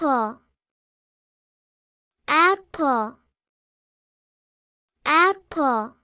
apple. Apple. Apple.